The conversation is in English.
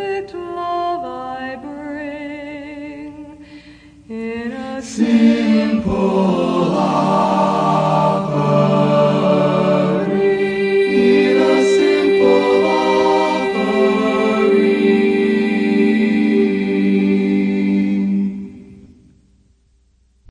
perfect love I bring in a Simple